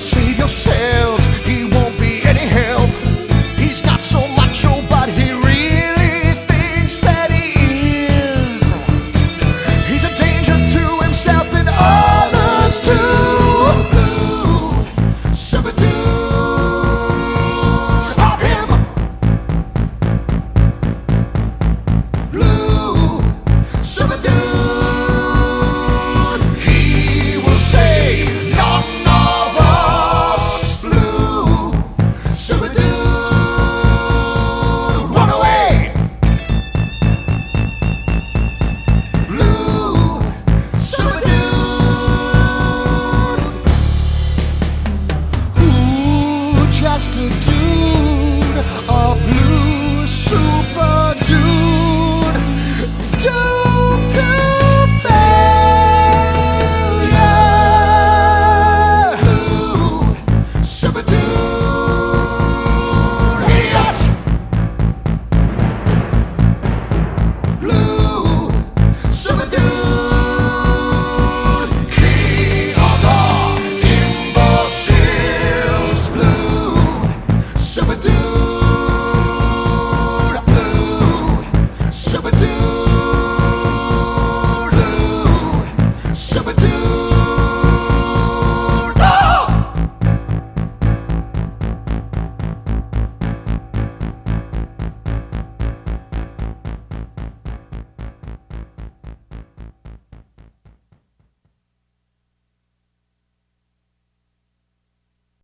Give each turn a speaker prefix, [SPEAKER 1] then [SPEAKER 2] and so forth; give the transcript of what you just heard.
[SPEAKER 1] save yourselves. He won't be any help. He's not so macho, but he really thinks that he is. He's a danger to himself and others too. Super Stop him! super